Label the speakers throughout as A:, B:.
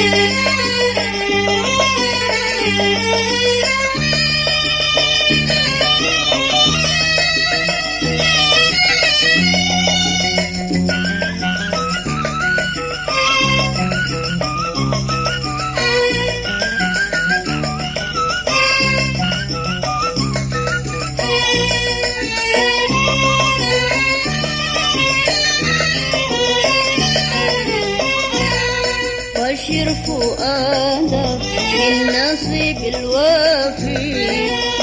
A: Thank you. بشر فؤادك بالنصيب الوافي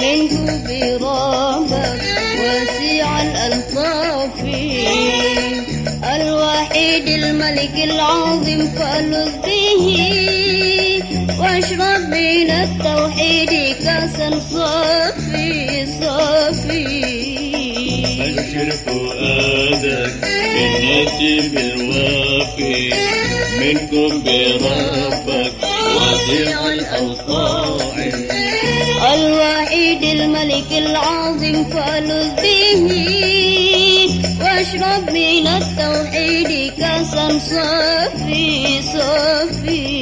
A: من جوب ربك واسع الألطاف. الوحيد الملك العظيم فلذ به واشرب من التوحيد كاسا صافي صافي
B: بشر فؤادك بالنسيب الوافي منكم بربك واسع الأوقاع
A: الوحيد الملك العظيم فلذ به. واشرب من التوحيد كاسا صافي صافي.